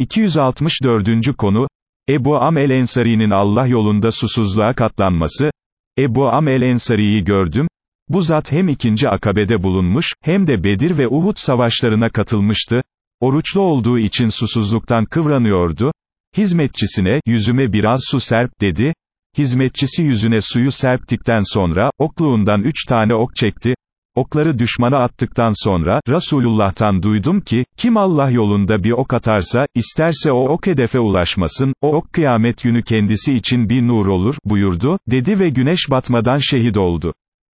264. konu, Ebu Am el-Ensari'nin Allah yolunda susuzluğa katlanması, Ebu Am el-Ensari'yi gördüm, bu zat hem ikinci akabede bulunmuş, hem de Bedir ve Uhud savaşlarına katılmıştı, oruçlu olduğu için susuzluktan kıvranıyordu, hizmetçisine, yüzüme biraz su serp, dedi, hizmetçisi yüzüne suyu serptikten sonra, okluğundan üç tane ok çekti, okları düşmana attıktan sonra, Resulullah'tan duydum ki, kim Allah yolunda bir ok atarsa, isterse o ok hedefe ulaşmasın, o ok kıyamet günü kendisi için bir nur olur, buyurdu, dedi ve güneş batmadan şehit oldu.